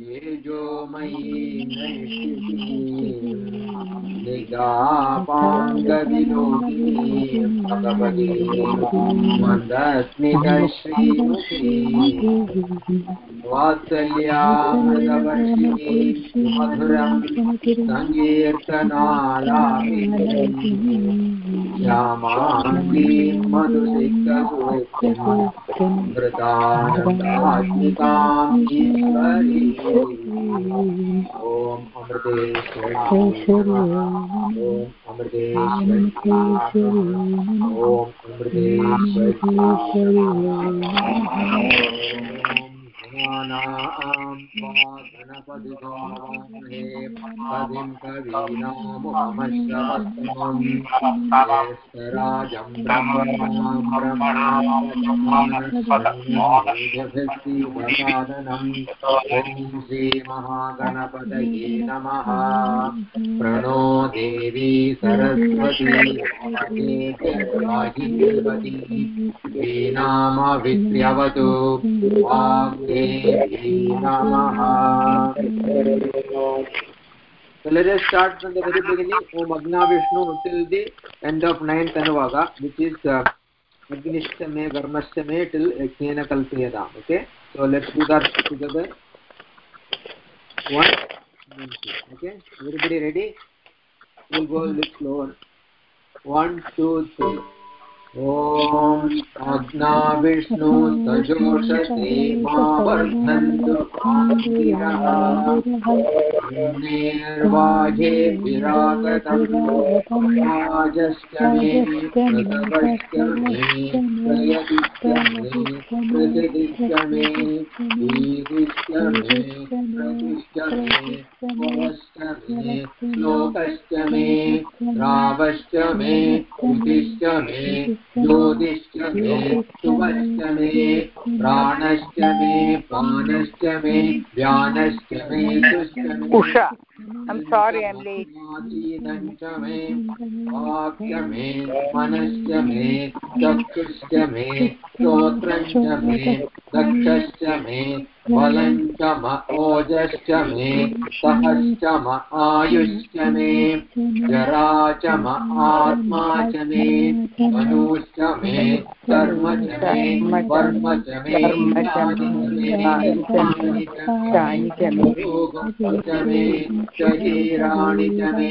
तेजोमयी निजापाङ्गविलोकिनी भगवती मन्दस्मितश्रीमुखी वात्सल्यामृतवर्षिणी मधुरं सङ्कीर्तनालापिनी श्यामाङ्गीं मधुसिक्तसूक्तिं मृतानन्दात्मिकाम् ईश्वरी ॐ अमृतेश्वरी। ॐ अमृतेश्वरी। ॐ अमृतेश्वरी। त्वा गणपतिगोमहे कवीनामुपमश्रवस्तमम् ॐ श्रीमहागणपतये नमः। प्रणो देवी Saraswati श्रीनामवित्र्यवतु वाग्दे Uh? We'll go a little slower. One, two, three. ॐ अग्ना विष्णु सजोषते मा वर्धन्तु निर्वाजे विरागतम् मे प्रसवश्च मे प्रयतिश्च मे प्रसिद्धिश्च मे कीर्तिश्च मे प्रतिश्च मे भवश्च मे श्लोकश्च मे रावश्च मे कृतिश्च मे ज्योतिश्च मे शुभश्च मे प्राणश्च मे पानश्च मे व्यानश्च मे Usha I'm sorry I'm late. मे दक्षश्च बलञ्च म ओजश्च मे, सहश्च म आयुश्च मे, जरा च म आत्मा च मे, मनुश्च मे, कर्म च मे वर्म च मे मे च मे, शरीराणि च मे।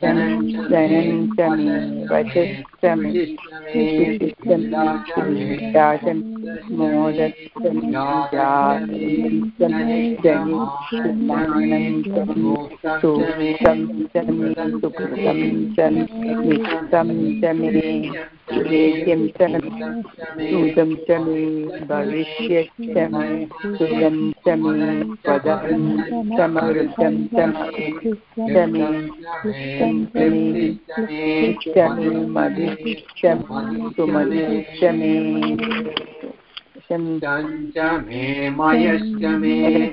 श्रद्धा च मे जगत् धनञ्चमे वचश्चमे विशिष्टं मोदश्चमे जातञ्चमे जनिष्मानं चमे सूक्तं चमे सुकृतं चमे निष्ठं चमे वेद्यं चमे सुदं चमे भविष्यश्चमे सुदं चमे पदं समृद्धं चमे चमे शमे मधुशमे सुमधुशमे शञ्च मे मयश्च मे मे प्रियश्च मे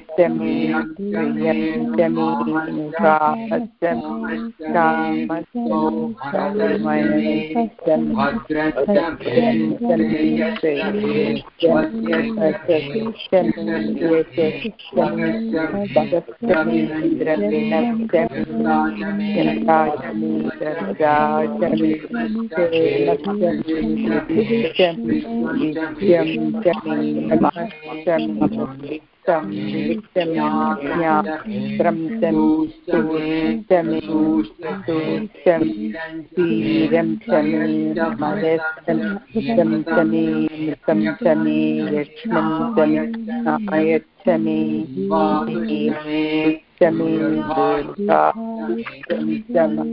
कामश्च मे कामश्च भद्रश्च मे श्रेयश्च मे द्रविणश्च मे Thank you. Demi, Demi, Demi, Demi, Demi,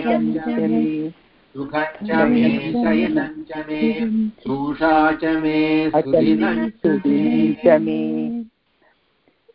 Demi, Demi, सुखञ्च मे कैलं च मे तु च मे सैनञ्च मे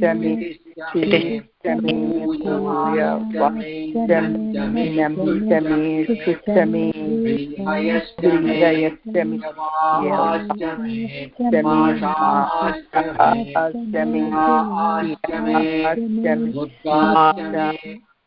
चमे सूर्य वक्षमि नमितमे सुष्टमे प्रिययस्तमि अष्टमे अष्टमे अष्टमे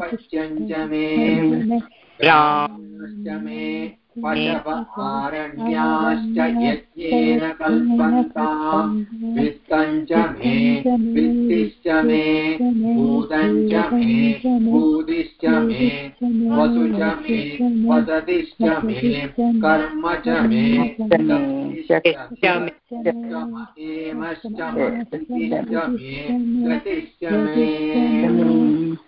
पश्यञ्च मे पशव आरण्याश्च यज्ञेन कल्पन्ताम् वित्तञ्च मे वित्तिश्च मे भूतञ्च मे भूतिश्च मे वसु च मे वसतिश्च मे कर्म च मे हेमश्च मे गतिश्च मे।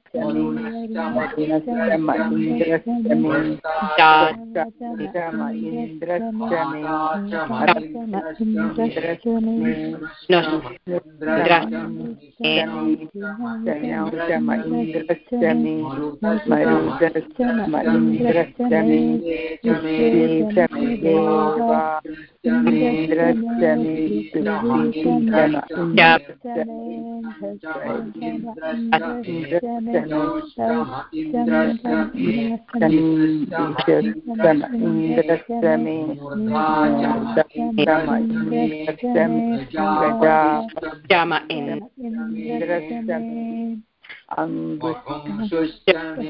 Indra इन्द्रस्तमे प्रजाम इन्द्रस्तमे अङ्गुष्टमे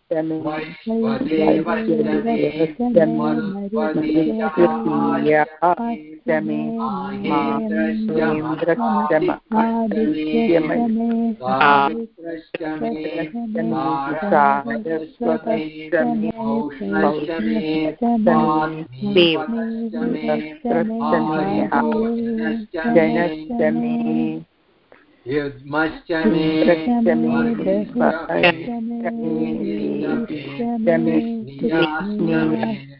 तृतीयादित्यमे जनश्चमे युद्मश्चमे युद्मश्चमे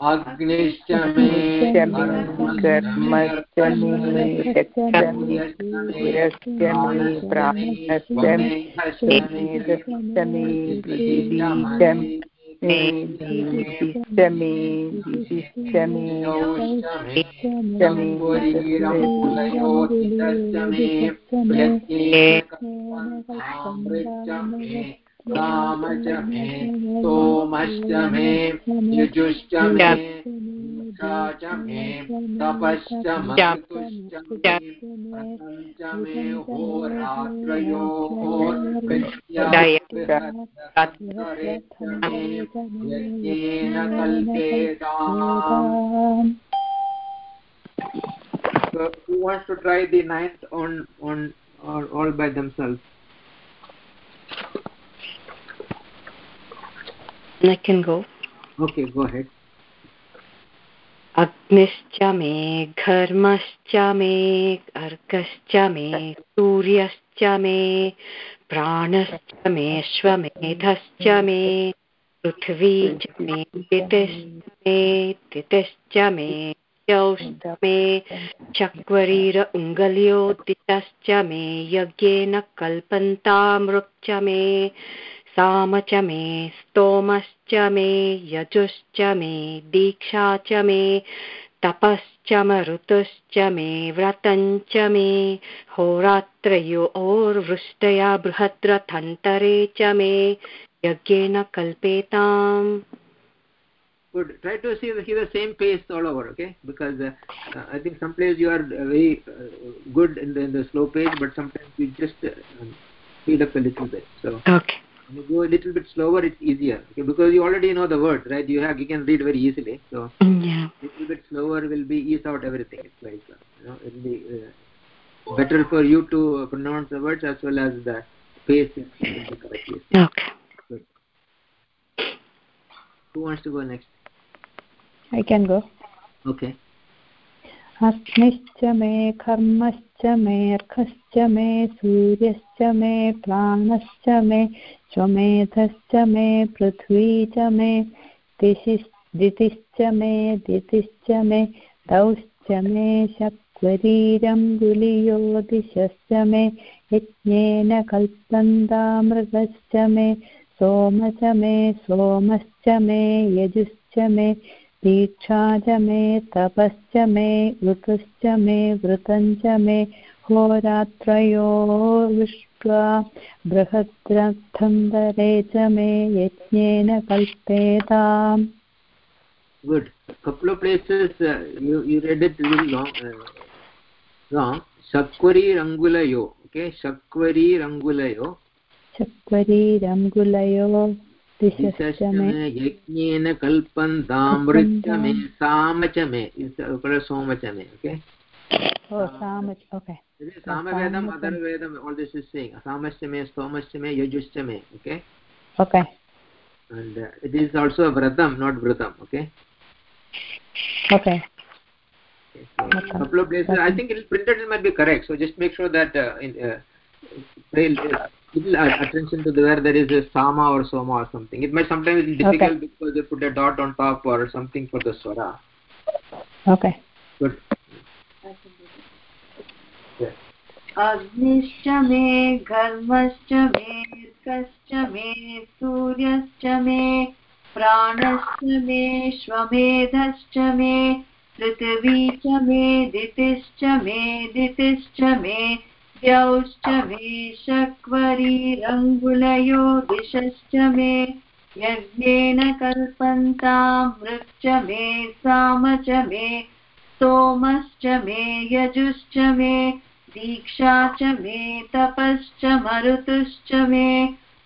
अग्निश्च मे कर्मश्च मे पुरश्च मे प्राणश्च मे दश्च मे पृथिवी च मे दीप्तिश्च मे दिशिश्च मे च मे राम च मे सोमश्च मे युजुश्च मे च मे तपश्च मे So who wants to try the ninth on on or all by themselves? I can go. Okay, go ahead. अग्निश्च मे, घर्मश्च मे अर्कश्च मे, सूर्यश्च मे, प्राणश्च मे, श्वमेधश्च मे, पृथ्वी च मे दितिश्च मे दितिश्च मे, यौश्च मे, चक्वरीर उङ्गल्यो दितश्च मे, यज्ञेन कल्पन्तामृक् मे साम च मे स्तोमश्च मे यजुश्च मे दीक्षा च मे तपश्च मरुतुश्च मे व्रतञ्च मे होरात्रयोर्वृष्टया बृहद्रथन्तरे च मे यज्ञेन कल्पेताम् good try to see the, see the same pace all over okay because uh, uh, i think some places you are uh, very uh, good in the, in the slow pace but sometimes you just uh, speed up a little bit so okay when you go a little bit slower it's easier okay? because you already know the words right you have you can read very easily so yeah a little bit slower will be ease out everything it's like uh, you know it will be uh, better for you to pronounce the words as well as the pace is will be correctly okay good who wants to go next I can go. okay अग्निश्च मे कर्मश्च मे अर्कश्च मे सूर्यश्च मे प्राणश्च मे स्वमेधश्च मे पृथ्वी च मे दितिश्च मे दितिश्च मे दौश्च मे शक्वरीरं गुलियो दिशश्च मे यज्ञेन कल्पन्तामृगश्च मे सोम च मे सोमश्च मे यजुश्च मे दीक्षा च मे तपश्च मे ऋतुश्च मे मे विश्वा बृहद्रथन्दरे च मे यज्ञेन कल्पेताम् good couple of places uh, you you read it really long uh, wrong shakvari rangulayo okay shakvari rangulayo दिशश्च मे यज्ञेन कल्पन्तामृच मे साम च मे सोम च मे okay Oh, Sam, okay. this is samavedam atharvedam all this is saying samasya me stomasya me yajusya me okay Okay. and uh, it is also vratam not vratam okay Okay. Okay, so Okay. couple of places i think it is printed it might be correct so just make sure that uh, in uh, pay little uh, attention to the where there is a sama or soma or something it might sometimes be difficult Okay. because they put a dot on top or something for the swara Okay. good अग्निश्च मे, घर्मश्च मे कश्च मे, सूर्यश्च मे, प्राणश्च मे श्वमेधश्च मे, पृथिवी च मे, दितिश्च मे दितिश्च मे, द्यौश्च मे, शक्वरीरङ्गुलयो दिशश्च मे, यज्ञेन कल्पन्तामृक् च मे, साम च मे स्तोमश्च मे, यजुश्च मे दीक्षा च मे तपश्च मरुतुश्च मे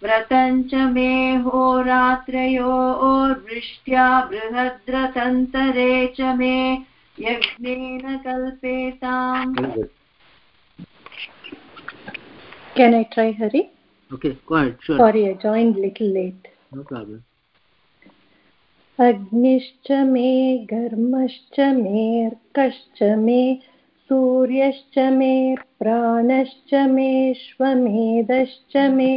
व्रतं च मे होरात्रयोर्वृष्ट्या बृहद्रतन्तरे च मे यज्ञेन कल्पेताम् Can I try, Hari? okay go ahead sure Sorry, I joined little late. no problem अग्निश्च मे घर्मश्च मेऽर्कश्च मे सूर्यश्च मे प्राणश्च मेष्वमेधश्च मे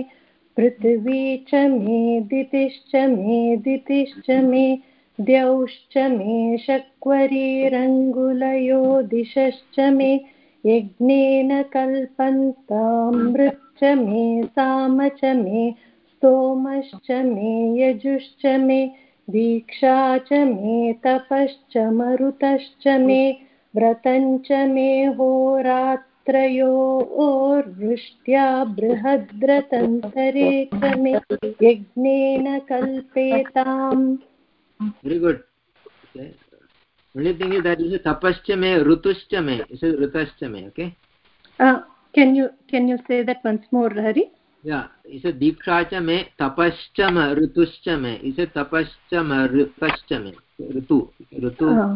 पृथिवी च मे दितिश्च मे दितिश्च मे द्यौश्च मे शक्वरीरङ्गुलयो दिशश्च मे यज्ञेन कल्पन्तामृच्च मे साम च मे स्तोमश्च मे यजुश्च मे दीक्षा च मे तपश्च मरुतश्च मे व्रतं च मे होरात्रयोर्वृष्ट्या बृहद्रतन्तरे च मे यज्ञेन कल्पेताम् very good okay only thing is that say tapascha me rutuscha me you rutascha me okay Uh, can you can you say that once more, Hari? yeah say diksha cha me tapascha me rutuscha me you tapascha me rutascha me rutu rutu Uh,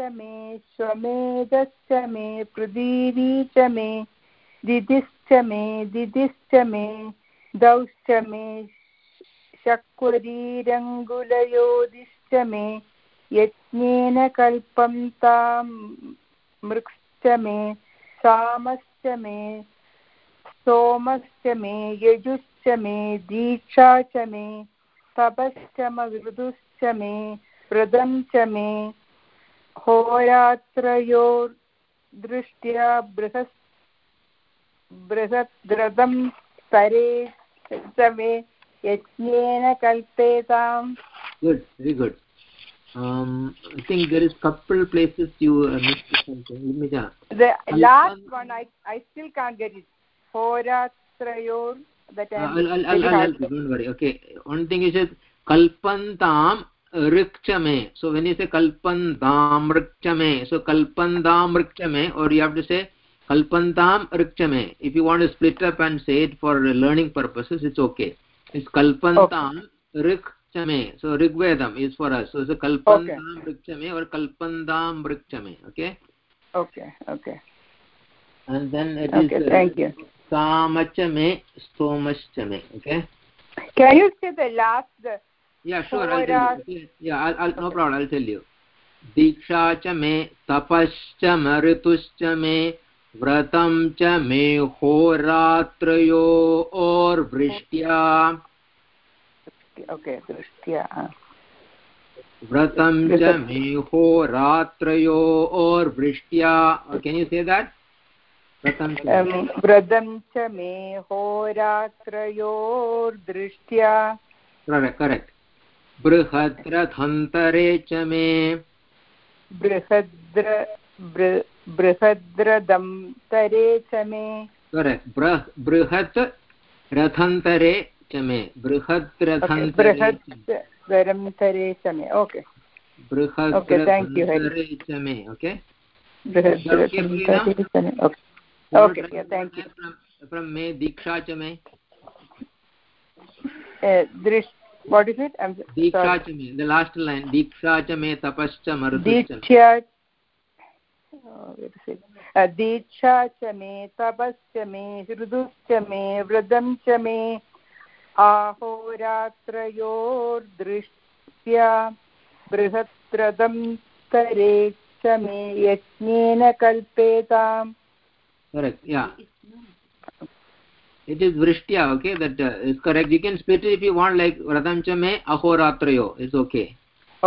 मे श्वमेधश्च मे पृथिवी च मे दिदिश्च मे दिदिश्च मे दौश्च मे शक्वरीरङ्गुलयोदिश्च मे यज्ञेन कल्पं तां मृक्श्च मे सामश्च मे सोमश्च मे यजुश्च मे दीक्षा च मे तपश्च मृदुश्च मे व्रतं च मे होरात्रयोर्दृष्ट्या बृहस् बृहद्रथं स्तरे च मे यज्ञेन कल्पेताम् good very good um i think there is couple places you uh, missed something let me just The last one, I, I still can't get it. Horatrayor, that Uh, I'm I'll, I'll, I'll, I'll you, don't worry. Okay. One thing is kalpantam rikchame. So when you say kalpantam rikchame, so kalpandam rikchame, or you have to say kalpantam rikchame. If you want to split up and say it for learning purposes, it's okay. It's kalpantam rikchame. So Rigvedam is for us. So it's a kalpantam rikchame or kalpandam rikchame. Okay. Okay, okay. And then it okay, is Okay, thank you. samachame stomachame. Okay. Can you say the last, the Yeah, sure. I'll tell you. Okay. Yeah, I'll, I'll, no problem. I'll tell you. दीक्षा च मे तपश्च मऋतुश्च मे व्रतं च मे होरात्रयोर्वृष्ट्या okay, दृष्ट्या व्रतं च मे होरात्रयोर्वृष्ट्या केन् यू से देट् व्रतं च मे होरात्रयोर्दृष्ट्या करेक्ट् बृहद्रथन्तरे च मे। बृहद्र बृ- बृहद्रदं तरे च मे। बृहत् रथन्तरे च मे। बृहत् okay, रथन्तरे च मे। ओके बृहत् Okay, thank you, Hari. रथन्तरे च मे ओके मे। दीक्षा च मे। दृश् what is it? I'm Diksha sorry. च मे the last line दीक्षा च मे तपश्च मरुतश्च मे दीक्षा च मे तपश्च मे हृदुश्च मे व्रतं च मे आहोरात्रयोर्दृष्ट्या बृहद्रथं तरे मे यज्ञेन कल्पेताम् correct yeah. It is vrishtya okay that uh, is correct you can split it if you want like radam cha me ahoratrayo is okay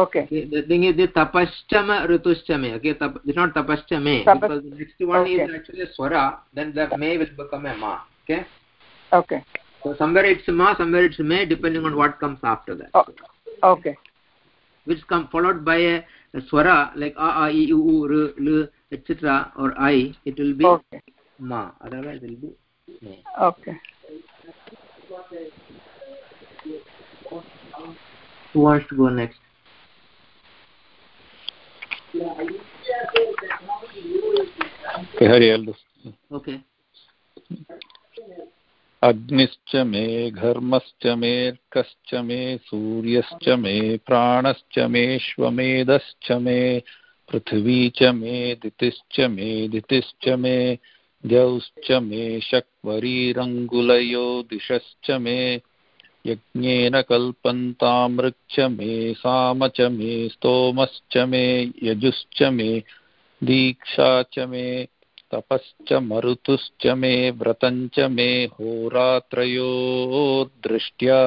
okay okay the thing is the tapaschama rituschame okay tap, it's not tapaschame Tapas- because the next one okay. is actually swara then the may will become a ma okay okay so somewhere it's ma somewhere it's may depending on what comes after that oh, okay which come followed by a, a swara like a a i u u r l etc or i it will be okay ma otherwise it will be may okay who wants to go next Okay, Hari, I'll do. okay अग्निश्च मे घर्मश्च मेऽर्कश्च मे सूर्यश्च मे प्राणश्च मेऽश्वमेधश्च मे पृथिवी च मे दितिश्च मे दितिश्च मे द्यौश्च मे शक्वरीरङ्गुलयो दिशश्च मे यज्ञेन कल्पन्तामृक्ष मे साम च मे स्तोमश्च मे यजुश्च मे दीक्षा च मे तपश्च मरुतुश्च मे व्रतञ्च मे होरात्रयो दृष्ट्या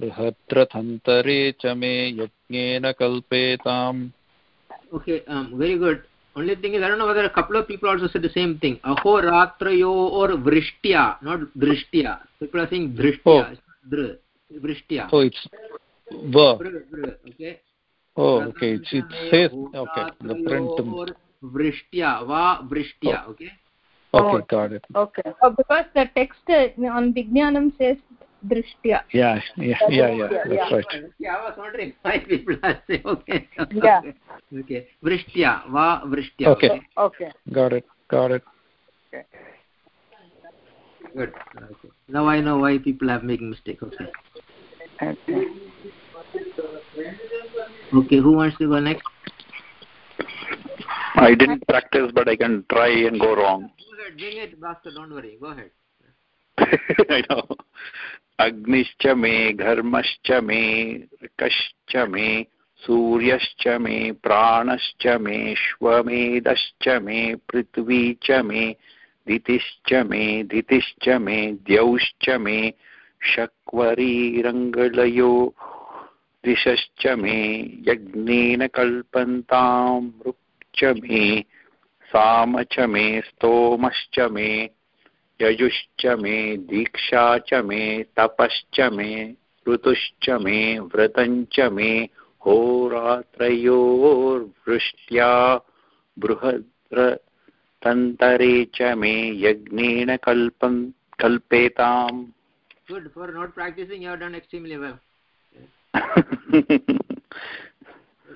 बृहद्रथन्तरे च मे यज्ञेन कल्पेताम् um, very good. Only thing is i don't know whether a couple of people also said the same thing ahoratrayo or vrishtya not drishtya people are saying drishtya Oh. dr vrishtya Oh, it's va. Br, br, okay Oh, okay. It's, it says, okay, the print. or vrishtya va vrishtya okay Okay, got it. okay Uh, because the text uh, on Vijnanam says Drishtya. Yeah, yeah, yeah, yeah, that's right. yeah i was wondering why people are saying okay Yeah. okay vrishtya va vrishtya Okay. okay Got it, got it. good okay. now i know why people are making mistake okay okay okay who wants to go next I didn't practice, but I can try and go wrong. Go ahead, bring it, Bhaskar, don't worry. Go ahead. I know. अग्निश्च मे, घर्मश्च मे ऋकश्च मे, सूर्यश्च मे, प्राणश्च मे, श्वमेधश्च मे पृथ्वी च मे दितिश्च मे दितिश्च मे, द्यौश्च मे, शक्वरीरङ्गलयो, दिशश्च मे, यज्ञेन कल्पन्तां कल्पन्तामृक्च मे, साम च मे, स्तोमश्च मे यजुश्च मे दीक्षा च मे तपश्च मे ऋतुश्च मे व्रतञ्च मे होरात्रयोर्वृष्ट्या बृहद्रतन्तरे च मे यज्ञेन कल्पं कल्पेताम् Good. For not practicing, you have done extremely well.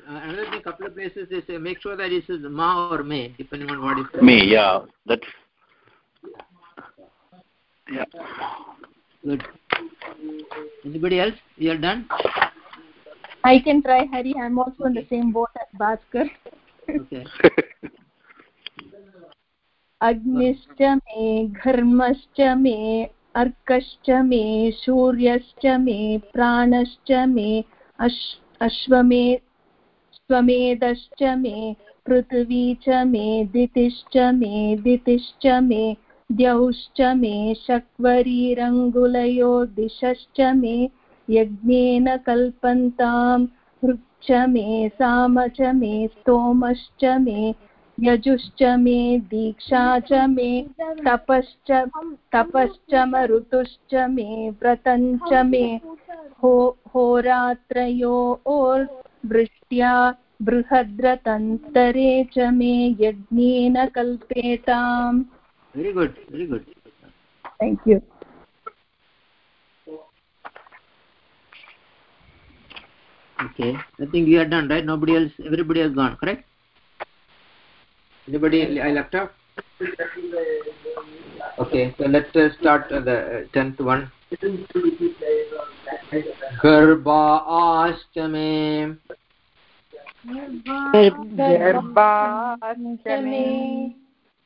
Uh, another thing, couple of places is uh, make sure that this is ma or may, depending on what is. me, yeah, that's yeah. Good. Anybody else? You are done? I can try Hari. I'm also in the same boat as Bhaskar. Okay. अग्निश्च मे घर्मश्च मे अर्कश्च मे सूर्यश्च मे प्राणश्च मे अश् अश्वमे स्वमेधश्च मे पृथिवी च मे दितिश्च मे दितिश्च मे द्यौश्च मे शक्वरीरङ्गुलयो दिशश्च मे यज्ञेन कल्पन्तां ऋक्ष मे साम च मे स्तोमश्च मे, यजुश्च मे दीक्षा च मे, तपश्च तपश्च मरुतुश्च मे व्रतञ्च मे, हो, होरात्रयोर्वृष्ट्या बृहद्रतन्तरे च मे यज्ञेन कल्पेताम्। Very good. Very good. Thank you Okay. I think you are done, right? Nobody else. Everybody has gone, correct? Anybody I left out? Okay. So let's uh, start uh, the uh, tenth one. गर्भाश्च मे गर्भाश्च मे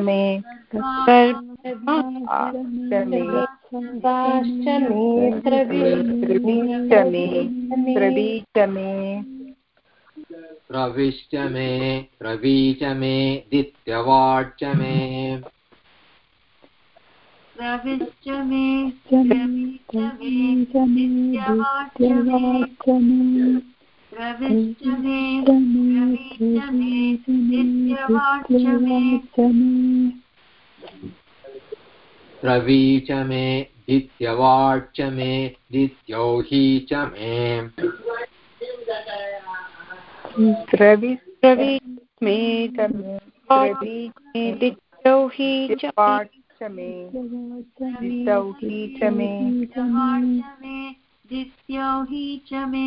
मे श्च मे त्रिवीच मे त्रिवीच मे रविश्च मे रवी च मे दित्यवाट् मे रविश्च मे रविश्च मे नित्यवाच्च मे मे मे मे रवी च मे। दित्यवाट् मे दित्यौ हि च मे। द्रवि रवि मे द्रवी दित्यौ हि च च मे। दितौ हि च मे दित्यौ हि च मे।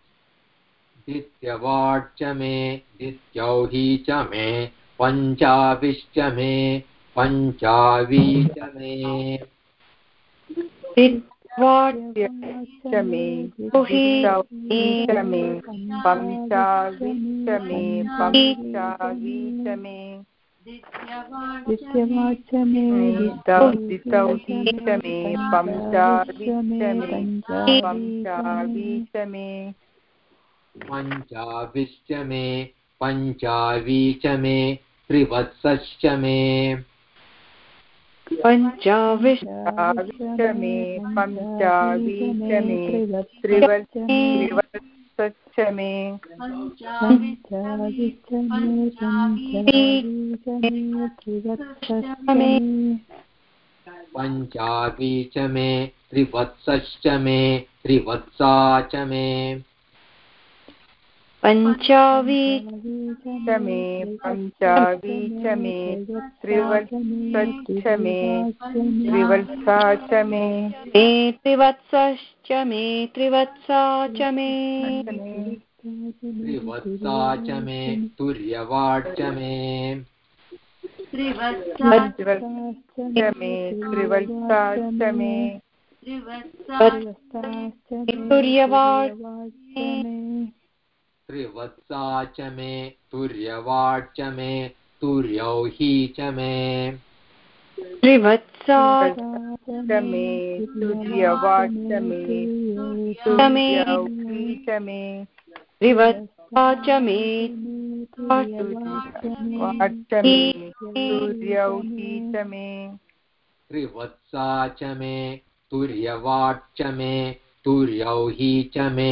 यवाच्च मे दौ च मे पञ्चाविश्च मे दित्ति पञ्च मे। दित्यौ हि च मे पञ्चाभिश्च मे पञ्चावी च मे हि च मे पञ्चाविश्च मे। पञ्चावी च मे च मे पञ्चावी च मे। पञ्चाभिश्च मे पञ्चावी च मे त्रिवत्सश्च मे। पञ्चाविश्च पञ्चाविश्च मे पञ्चावी च मे त्रिवत् त्रिवत्सश्च पञ्चाविश्च मे। पञ्चावी च मे त्रिवत्सश्च मे त्रिवत्सा च मे। पञ्चावी च मे पञ्चावी च मे त्रिवत्सश्च मे त्रिवत्सा च मे मे त्रिवत्सश्च मे त्रिवत्सा च मे त्रिवत्सा च मे तुर्यवाट् च मे त्रिवत्सा मे त्रिवत्सा च मे त्रिवत्सा तुर्यवाट् त्रिवत्सा च मे तुर्यवाट् च मे तुर्यौ हि च मे। त्रिवत्सा च मे तुर्यवाट् च मे तुर्यौ हि च मे। त्रिवत्सा च मे मे तुर्यौ च मे। त्रिवत्सा च मे। तुर्यवाट् च मे तुर्यौ हि च मे।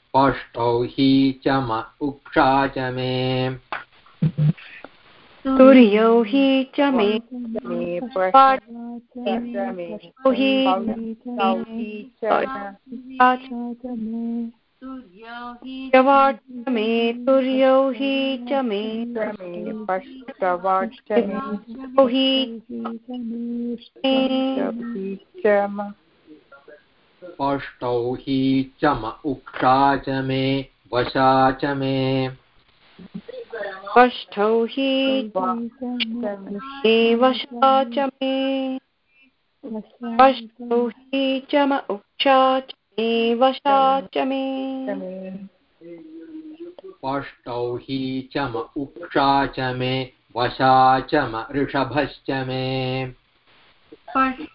तुर्यौ हि च मे पष्टवाट् च मे। तुर्यौ हि च मे। मे पष्टौ हि उक्षा च तुर्यौ हि च मे। मे पष्ट च मे। हि पष्टौ च मे। हि च मे। पष्टौ हि च म उक्षा च मे वशा च मे। पष्ठौ हि मे वशा च मे। वष्टौ हि च म उक्षा च मे वशा च मे। पष्टौ हि च म उक्षा च मे वशा च म ऋषभश्च मे। हि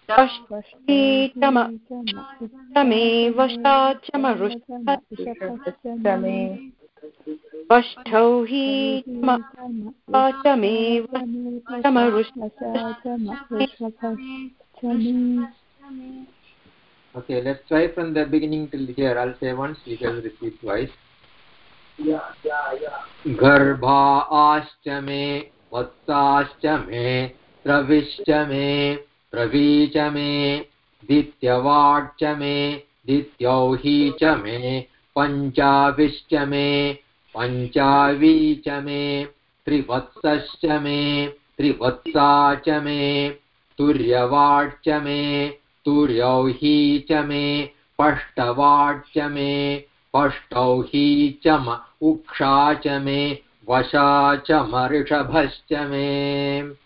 हि Okay, let's try from the beginning till here. I'll say once, you can repeat twice. गर्भा आश्च मे वत्साश्च मे द्रविश्च मे द्रवी च मे दित्यवाट् च मे दित्यौही च मे, पञ्चाविश्च मे, पञ्चावी च मे, त्रिवत्सश्च मे, त्रिवत्सा च मे तुर्यवाट् मे, तुर्यौही च मे पष्टवाट् मे, पष्टौही च म, उक्षा च मे, वशा च मऋषभश्च मे।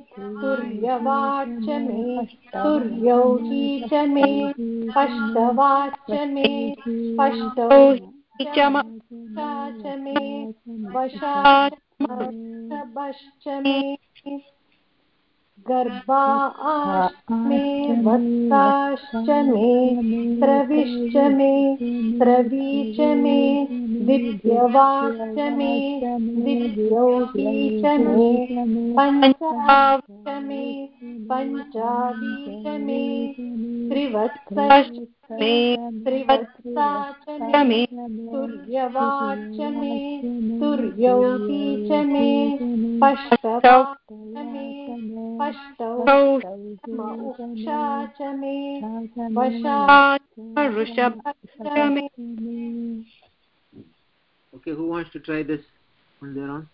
दित्यवाच्च मे दित्यौ च मे पञ्चाविच्च मे पञ्चावी च मे वशाच मे गर्भा आश्च मे वत्साश्च मे त्रविश्च मे त्रवी च मे दित्यवाच्च मे दित्यौही च मे पञ्चाश्च मे पञ्चावी च मे त्रिवत्सश्च मे त्रिवत्सा च मे तुर्यवाच्च मे तुर्यौही च मे पष्टवाच्च मे पष्टौ च मे वशा ऋषभश्च मे Okay, who wants to try this on their own?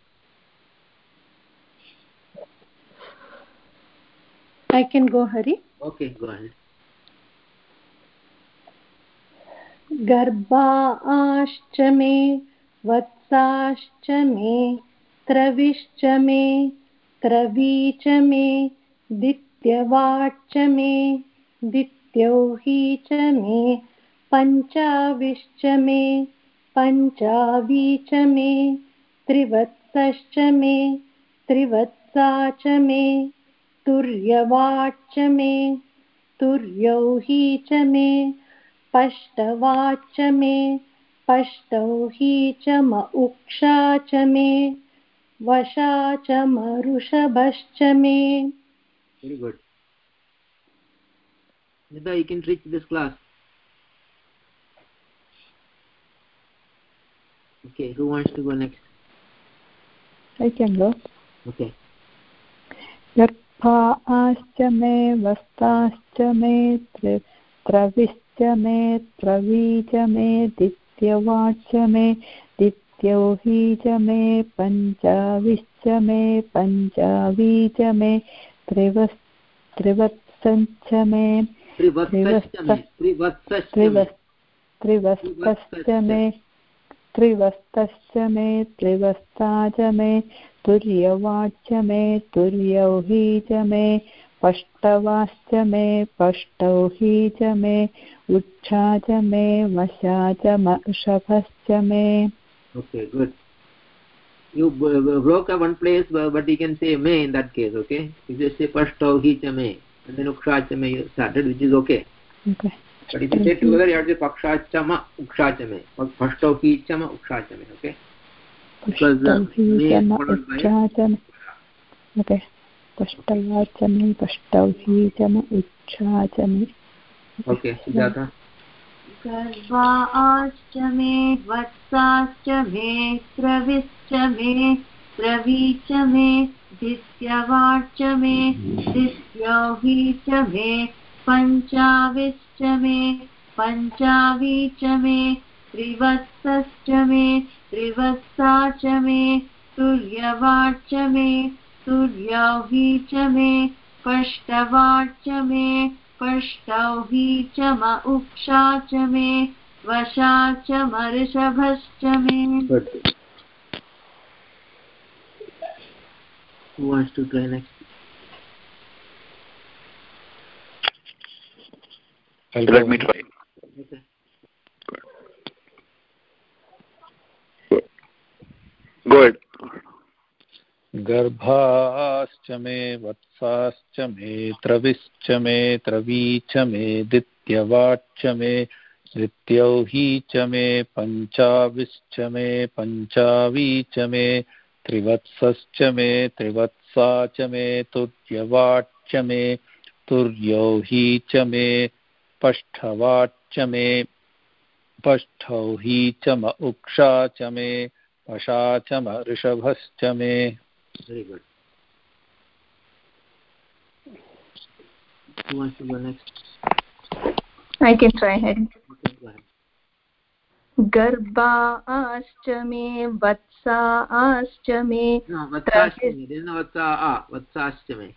I can go Hari. Okay, go ahead. गर्भा आश्च मे वत्साश्च मे त्रविश्च मे त्रवी च मे दित्यवाच्च मे दित्यौही च मे पञ्चाविश्च मे पञ्चावी च मे त्रिवत्सश्च मे त्रिवत्सा च मे तुर्यवाच्च मे तुर्यौही च मे पष्टवाच्च मे पष्टौही च म उक्षा च मे वशा च मरुषभश्च मे Very good. Nida, you can reach this class. Okay, who wants to go next? I can go. Okay. गर्भाश्च मे वस्ताश्च मे त्रि त्रविश्च मे त्रवी च मे दित्यवाच्च मे दित्यौही च मे पञ्चाविश्च मे पञ्चावी च मे त्रिवत्सञ्च मे त्रिवस्तश्च मे त्रिवस्तश्च मे त्रिवस्ता च मे तुर्यवाच्च मे तुर्यौही च मे पष्टवाश्च मे पष्टौही च मे उच्छा च मे वशा च मषभश्च मे Okay, good. You broke one place, but you can say me in that case, okay? You just say pashto hi cha me, and then uksha cha me you started, which is okay. okay. But if you say together, you have to say paksha cha ma, uksha cha me. Or pashto hi cha ma, uksha cha me, okay? Because uh, me is followed by उच्छा च मे okay. पष्टवा च च म उच्छा च मे गर्भाश्च मे वत्साश्च मे त्रविश्च मे त्रवी च मे दित्यवाच्च मे दित्यौही च मे पञ्चाविश्च मे पञ्चावी च मे त्रिवत्सश्च मे त्रिवत्सा च मे तुर्यवाच्च मे तुर्यौही च मे पष्टवाच्च मे पष्टौही च म उक्षा च मे वशा च मऋषभश्च मे Who wants to try next? Let me try. Okay. Go ahead. गर्भाश्च मे वत्साश्च मे त्रविश्च मे त्रवी च मे दित्यवाच्च मे द्वित्यौही च मे पञ्चाविश्च मे पञ्चावी च मे त्रिवत्सश्च मे त्रिवत्सा च मे तुर्यवाच्च मे तुर्यौही च मे पष्ठवाच्च मे पष्ठौही च म उक्षा च मे वशा च म ऋषभश्च मे Very good. Who wants to go next? I can try ahead. Okay, go ahead. गर्भाश्च मे वत्साश्च मे A. Vatsashchami.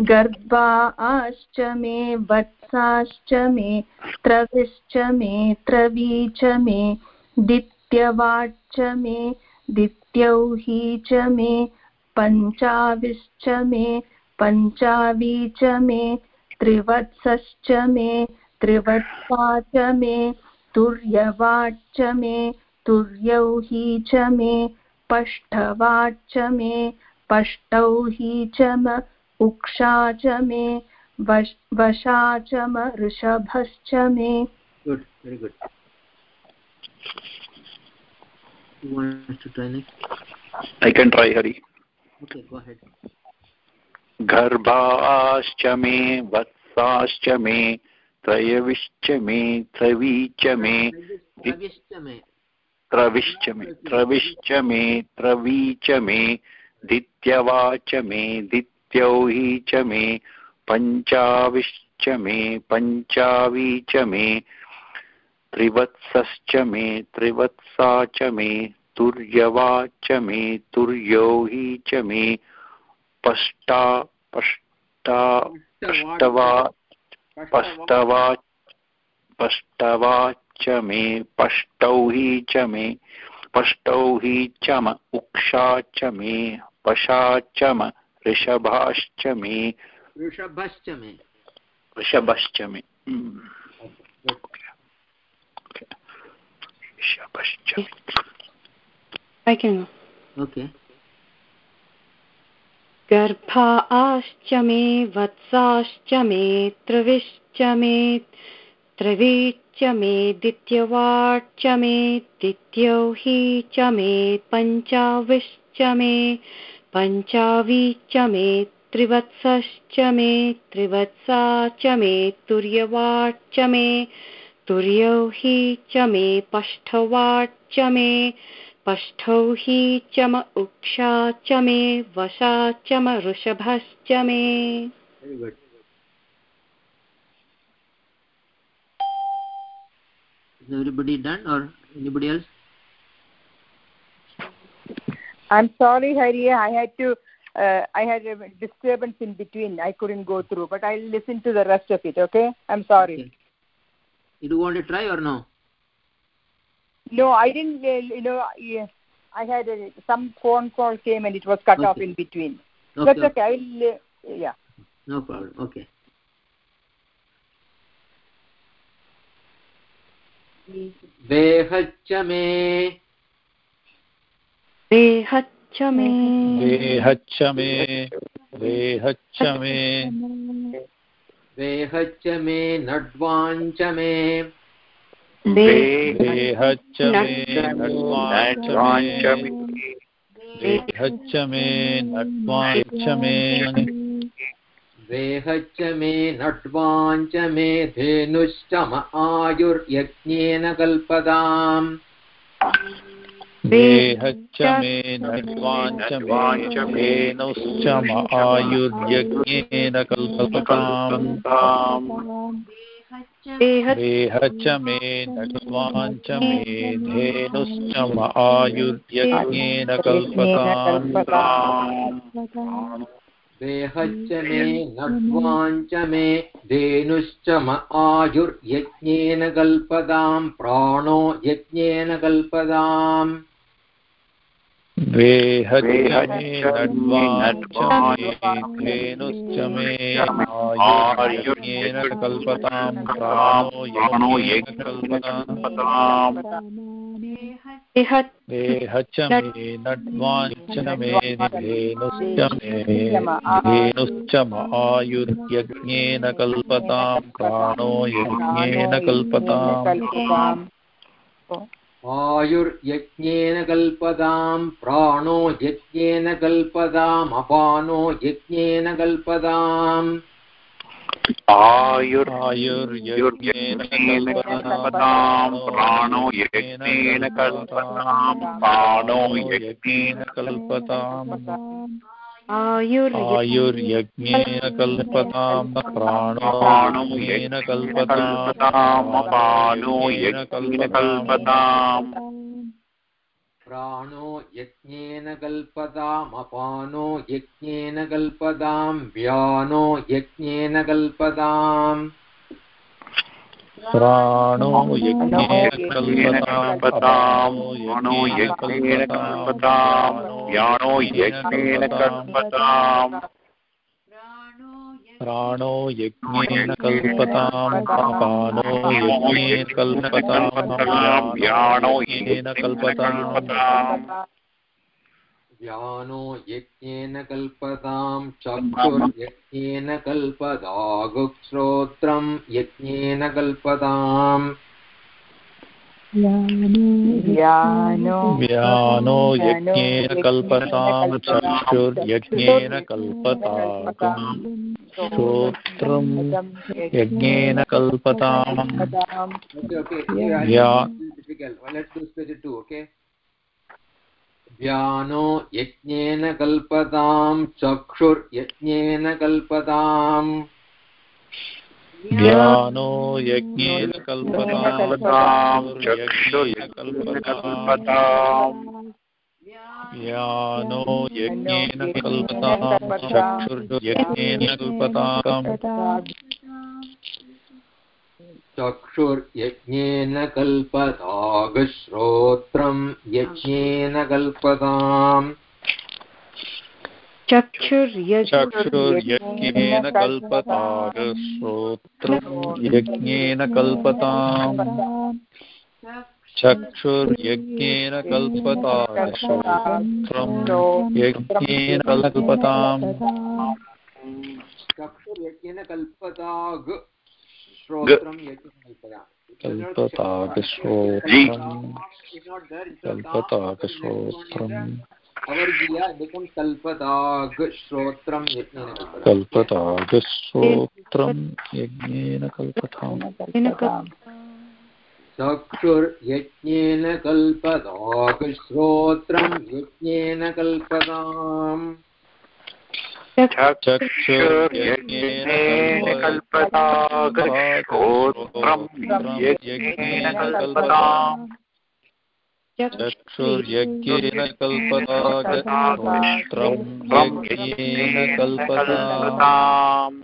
गर्भाश्च मे वत्साश्च मे त्रविश्च मे त्रवी च मे दित्यवाच्च मे दित्यौही च मे पञ्चाविश्च मे पञ्चावी च मे त्रिवत्सश्च मे त्रिवत्सा च मे तुर्यवाच्च मे तुर्यौही च मे पष्ठवाच्च मे पष्टौही च म उक्षा च मे वशा च म ऋषभश्च मे to try next? I can try, Hari. Okay, go ahead. गर्भाश्च मे वत्साश्च मे त्रयविश्च मे त्रवी च मे. त्रविश्च मे त्रविश्च मे त्रवी च मे दित्यवा च मे दित्यौही च मे पञ्चाविश्च मे पञ्चावी च मे त्रिवत्सश्च मे त्रिवत्सा च मे तुर्यवा च मे तुर्यौही च मे पष्टा पष्टा पष्टवा पष्टवा पष्टवा च मे पष्टौही च मे पष्टौही च म उक्षा च मे पशा च म ऋषभाश्च मे ऋषभश्च मे। हम्म, Good. ऋषभश्च may. I can go. Okay. गर्भाश्च मे वत्साश्च मे त्रिविश्च मे त्रिवीच्च मे दित्यवाच्च मे दित्यौही च मे पञ्चाविश्च मे पञ्चावी च मे त्रिवत्सश्च मे त्रिवत्सा च मे तुर्यवाच्च मे तुर्यौही च मे पष्ठवाच्च मे पष्ठौही च म उक्षा च मे वशा च म ऋषभश्च मे Is everybody done or anybody else? I'm sorry, Hari. I had to. Uh, I had a disturbance in between. I couldn't go through, but I'll listen to the rest of it. Okay? I'm sorry. Okay. You do want to try or no? No, I didn't. Uh, you know, I, I had a, some phone call came and it was cut off Okay. in between. Okay. That's okay. okay. I will. Uh, yeah. No problem. Okay. वेहच्च मे देहच्च मे देहच्च मे देहच्च मे वेहच्च मे नड्वाञ्च मे देहच्च मे नट्वाञ्च मे देहच्च मे नट्वाञ्च मे वेहच्च मे नड्वाञ्च मे धेनुश्च म आयुर्यज्ञेन कल्पदाम्। देहच्च मे नट्वाञ्च म आयुर्यज्ञेन कल्पताम् देहश्च मे नट्वाञ्च मे धेनुश्च म आयुर्यज्ञेन कल्पताम् देहश्च मे नट्वाञ्च मे धेनुश्च म आयुर्यज्ञेन कल्पतां प्राणो यज्ञेन कल्पताम् वेहच्च मे नड्वाञ्च मे धेनुश्च मे आयुर्यज्ञेन कल्पतां प्राणो यज्ञेन कल्पताम् देहच्च मे नड्वाञ्च मे धेनुश्च मे धेनुश्च म आयुर्यज्ञेन कल्पतां प्राणो यज्ञेन कल्पताम् आयुर्यज्ञेन कल्पतां प्राणो यज्ञेन कल्पताम् अपानो यज्ञेन कल्पतां प्राणो यज्ञेन कल्पतां प्राणो यज्ञेन कल्पताम् आयुर्यज्ञेन आयुर्यज्ञेन कल्पतां प्राणो येन कल्पताम् अपानो यज्ञेन कल्पताम् प्राणो यज्ञेन कल्पतामपानो यज्ञेन कल्पतां व्यानो यज्ञेन कल्पताम्। प्राणो यज्ञेन कल्पतां प्राणो यज्ञेन कल्पतां व्यानो यज्ञेन कल्पताम् प्राणो यज्ञेन कल्पताम् अपानो कल्पताम् यज्ञेन कल्पताम् व्यानो यज्ञेन कल्पतां चक्षुर्यज्ञेन कल्पदागुश्रोत्रं यज्ञेन कल्पताम्। व्यानो यज्ञेन कल्पतां चक्षुर्यज्ञेन कल्पताम्। श्रोत्रं यज्ञेन कल्पताम्। व्यानो यज्ञेन कल्पतां चक्षुर्यज्ञेन कल्पताम् व्यानो यज्ञेन कल्पतां कल्पतां चक्षुर्यज्ञेन चक्षुर्यज्ञेन कल्पताम् कल्पताम् यज्ञेन कल्पतां चक्षुर्यज्ञेन कल्पताम् चक्षुर्यज्ञेन कल्पतागश्रोत्रं यज्ञेन कल्पताम्। चक्षुर्यज्ञेन कल्पतागश्रोत्रं यज्ञेन कल्पताम्। चक्षुर्यज्ञेन कल्पतागश्रोत्रं यज्ञेन कल्पताम्। चक्षुर्यज्ञेन कल्पताग कल्पताम् कल्पतागश्रोत्रम् यज्ञेन कल्पताम्। चक्षुर्यज्ञेन यज्ञेन कल्पताम्। चक्षुर्यज्ञेन कल्पतागश्रोत्रं यज्ञेन कल्पताम् चक्षुर्यज्ञेन कल्पतागश्रोत्रं यज्ञेन कल्पताम्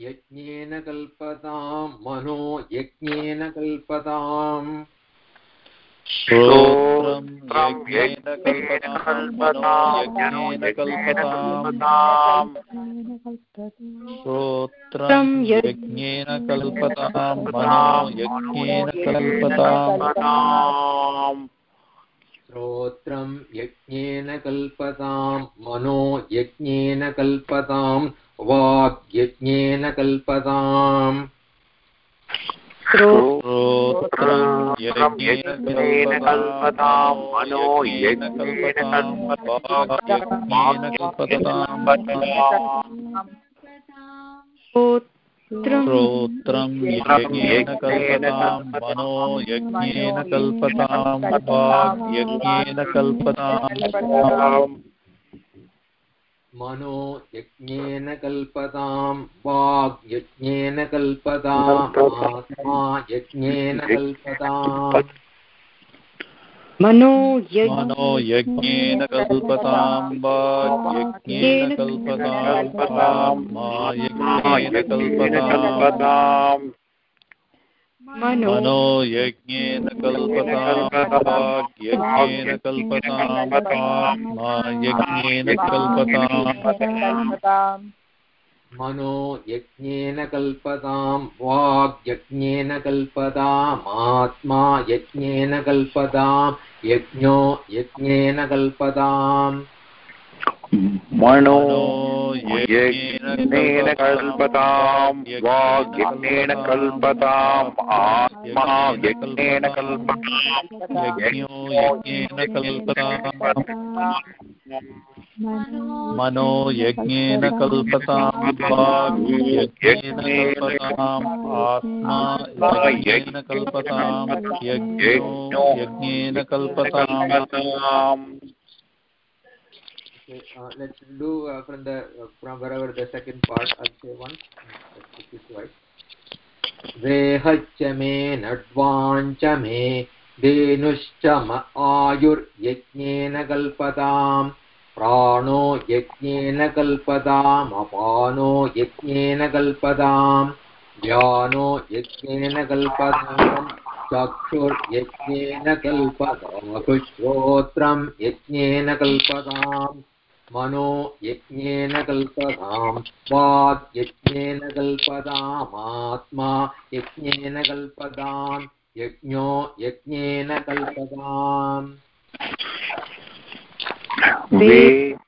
यज्ञेन कल्पतां मनो यज्ञेन कल्पताम् श्रोत्रं यज्ञेन कल्पतां मनो यज्ञेन कल्पताम् श्रोत्रं यज्ञेन कल्पतां मनो यज्ञेन कल्पताम् श्रोत्रं यज्ञेन कल्पतां मनो यज्ञेन कल्पतां वाक् यज्ञेन कल्पताम् श्रोत्रं यज्ञेन यज्ञेन कल्पतां मनो यज्ञेन श्रोत्रं यज्ञेन कल्पतां मनो यज्ञेन कल्पतां वाक् यज्ञेन कल्पताम्। मनो यज्ञेन कल्पतां वाग् यज्ञेन कल्पताम् आत्मा यज्ञेन कल्पताम् मनो मनो यज्ञेन कल्पतां वा यज्ञेन कल्पतां मा यज्ञेन कल्पताम् मनो यज्ञेन कल्पतां वाग् यज्ञेन कल्पतां कल्पताम् मनो यज्ञेन कल्पतां वाग् यज्ञेन कल्पताम् आत्मा यज्ञेन कल्पतां यज्ञो यज्ञेन कल्पताम्। मनो यज्ञेन यज्ञेन कल्पतां वाग्यज्ञेन कल्पताम् आत्मा यज्ञेन कल्पताम् यज्ञो यज्ञेन कल्पताम्। मनो यज्ञेन कल्पतां वाग् यज्ञेन कल्पताम् आत्मा यज्ञेन कल्पतां यज्ञो यज्ञेन कल्पताम्। Okay, uh, let's do uh, from the uh, from wherever the second part. I'll say one. This right. वेहच्च मे नड्वाञ्च मे म आयुर्यज्ञेन कल्पताम् प्राणो यज्ञेन कल्पताम् अपानो यज्ञेन कल्पताम् व्यानो यज्ञेन कल्पताम् चक्षुर्यज्ञेन कल्पताम् श्रोत्रम् यज्ञेन कल्पताम् मनो यज्ञेन कल्पताम् वाक् यज्ञेन कल्पतामात्मा यज्ञेन कल्पताम् यज्ञो यज्ञेन कल्पताम्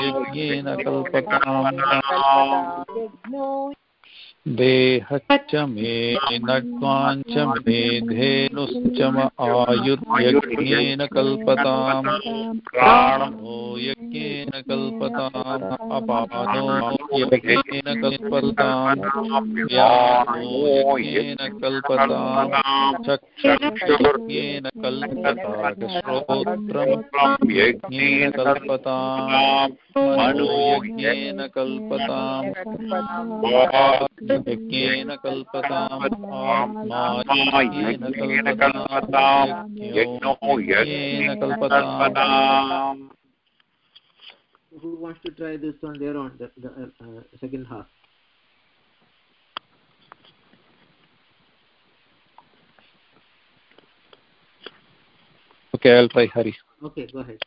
यज्ञेन देहच्च मे नड्वाञ्च मे धेनुश्च म आयुर्यज्ञेन कल्पताम्। प्राणो यज्ञेन कल्पताम् अपानो यज्ञेन कल्पताम् व्यानो यज्ञेन कल्पताम्, चक्षुर्यज्ञेन कल्पताम्, श्रोत्रम् यज्ञेन कल्पताम् मनो यज्ञेन कल्पताम्। यज्ञेन कल्पताम् आत्मा यज्ञेन कल्पताम् यज्ञो यज्ञेन कल्पताम् Who wants to try this on their own, the, the uh, uh, second half? Okay, I'll try Hari. Okay, go ahead.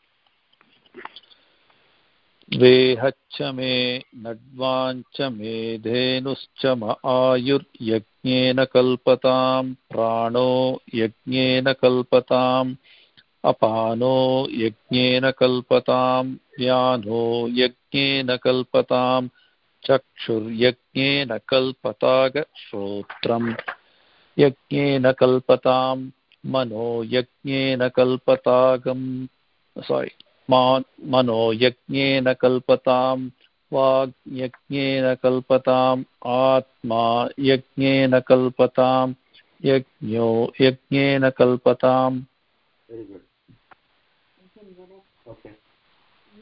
वेहच्च मे नड्वाञ्च मे धेनुश्च म आयुर्यज्ञेन कल्पतां प्राणो यज्ञेन कल्पताम्, अपानो यज्ञेन कल्पतां व्यानो यज्ञेन कल्पतां चक्षुर्यज्ञेन कल्पताग श्रोत्रम् यज्ञेन कल्पतां मनो यज्ञेन कल्पतागम्। सारी मनो यज्ञेन कल्पतां वाग् यज्ञेन कल्पताम् आत्मा यज्ञेन कल्पतां यज्ञो यज्ञेन कल्पताम्.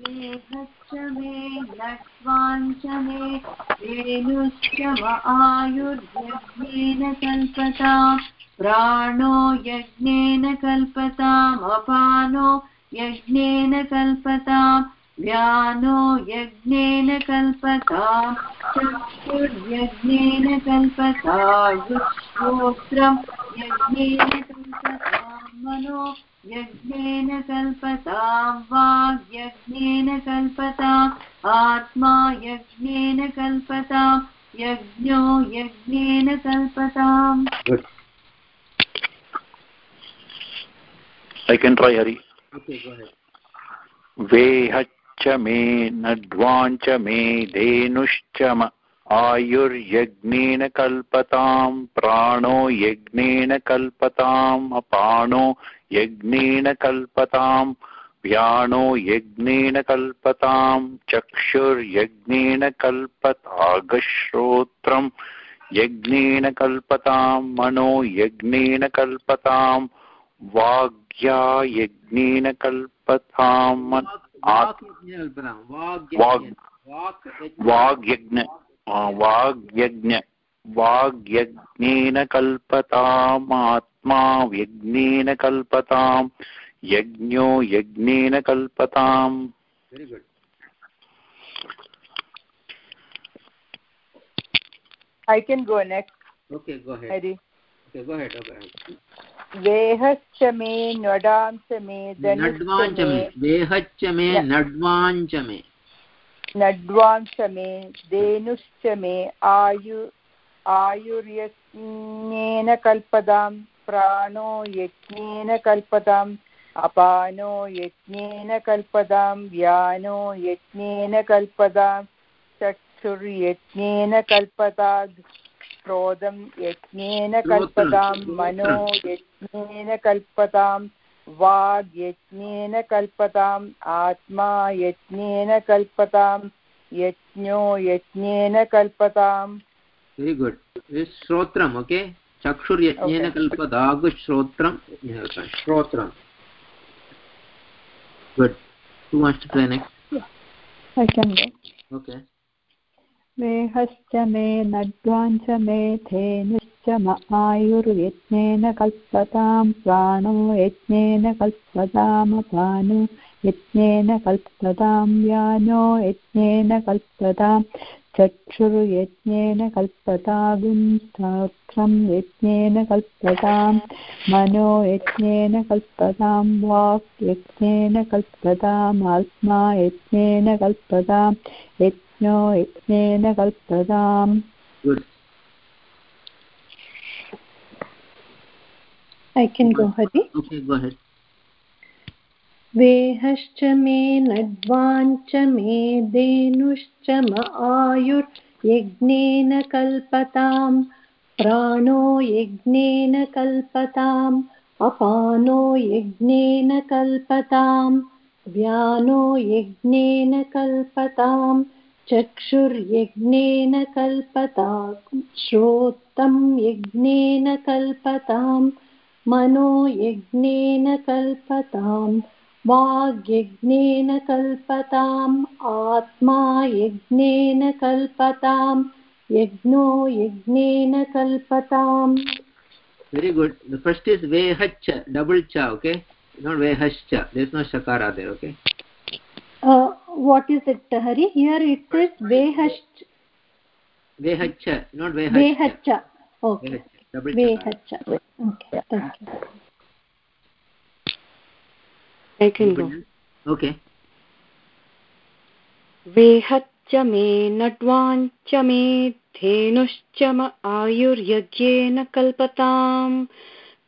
वेहश्च मे नट्वाञ्च मे वेणुश्च म आयुर्यज्ञेन कल्पताम् प्राणो यज्ञेन कल्पताम् अपानो यज्ञेन कल्पताम् व्यानो यज्ञेन कल्पताम् चक्षुर्यज्ञेन कल्पताम् श्रोत्रम् यज्ञेन कल्पताम् मनो यज्ञेन कल्पताम् वाग् यज्ञेन कल्पताम् आत्मा यज्ञेन कल्पताम् यज्ञो यज्ञेन कल्पताम् I can try, Hari. वेहच्च मे नड्वाञ्च मे धेनुश्च आयुर्यज्ञेन कल्पतां, प्राणो यज्ञेन कल्पताम् अपानो यज्ञेन कल्पतां, व्याणो यज्ञेन कल्पतां, चक्षुर्यज्ञेन कल्पतागश्रोत्रम् यज्ञेन कल्पतां, मनो यज्ञेन कल्पतां वाग्या यज्ञेन वाक् वाग्यज्ञ वाग्यज्ञ वाग्यज्ञेन कल्पतामात्मा यज्ञेन कल्पतां यज्ञो यज्ञेन कल्पताम् I can go next, okay go head Hari. Okay go head okay वेहश्च मे नडांच मे नड्वाञ्च मे नड्वाञ्च मे धेनुश्च मे आयु आयुर्यज्ञेन कल्पतां प्राणो यज्ञेन कल्पताम् अपानो यज्ञेन कल्पतां व्यानो यज्ञेन कल्पतां चक्षुर्यज्ञेन कल्पता क्रोधं यज्ञेन कल्पतां मनो यज्ञेन कल्पतां वाग् यज्ञेन कल्पताम् आत्मा यज्ञेन कल्पतां यज्ञो यज्ञेन कल्पताम् वेरि गुड् श्रोत्रम् ओके चक्षुर्यज्ञेन Okay. कल्पदागुश्रोत्रं श्रोत्रं good to to try next I वेहश्च मे नड्वाञ्च मे धेनुश्च म आयुर्यज्ञेन कल्पतां प्राणो यज्ञेन कल्पतामपानो यज्ञेन कल्पतां व्यानो यज्ञेन कल्पतां चक्षुर्यज्ञेन कल्पतागुं स्तोत्रं यज्ञेन कल्पतां मनो यज्ञेन कल्पतां वाक् यज्ञेन कल्पताम् आत्मा यज्ञेन कल्पतां यज्ञेन कल्पताम् I can go, Hari. Okay go head वेहश्च मे नड्वाञ्च मे धेनुश्च म आयुर्यज्ञेन कल्पतां प्राणो यज्ञेन कल्पताम् अपानो यज्ञेन कल्पतां व्यानो यज्ञेन कल्पतां चक्षुर्यज्ञेन कल्पता श्रोतं यज्ञेन कल्पतां मनोयज्ञेन कल्पतां वाग्यज्ञेन कल्पताम् आत्मा यज्ञेन कल्पतां यज्ञो यज्ञेन कल्पताम् very good the first is वेहच्च double च ओके नोट् वेहश्च this no शकारादे okay uh, what is it hari here it is vehash vehach not vehascha vehacha okay Vehach, vehacha okay thank you I can go. okay वेहच्च मे नड्वाञ्च मे धेनुश्च म आयुर्यज्ञेन कल्पताम्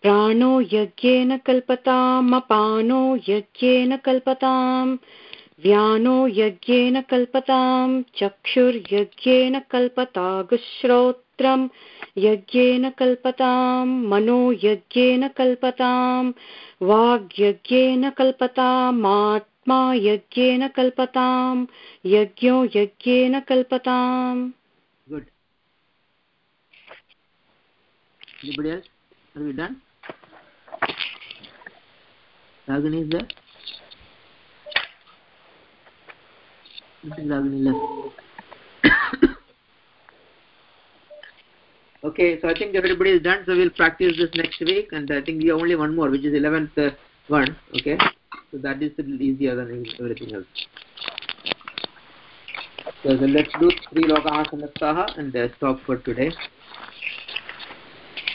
प्राणो यज्ञेन कल्पतामपानो यज्ञेन कल्पताम् व्यानो यज्ञेन कल्पताम्, चक्षुर्यज्ञेन कल्पतागुश्रोत्रम्, यज्ञेन कल्पताम् मनो यज्ञेन कल्पताम्, वाग्यज्ञेन कल्पतामात्मा यज्ञेन कल्पताम्, यज्ञो यज्ञेन कल्पताम्। Anybody else? Are we done? Ragini is there? Okay so i think everybody is done so we'll practice this next week and i think we have only one more which is 11th uh, one okay? So that is easier than everything else. So, let's do three lokaha samastaha and uh, stop for today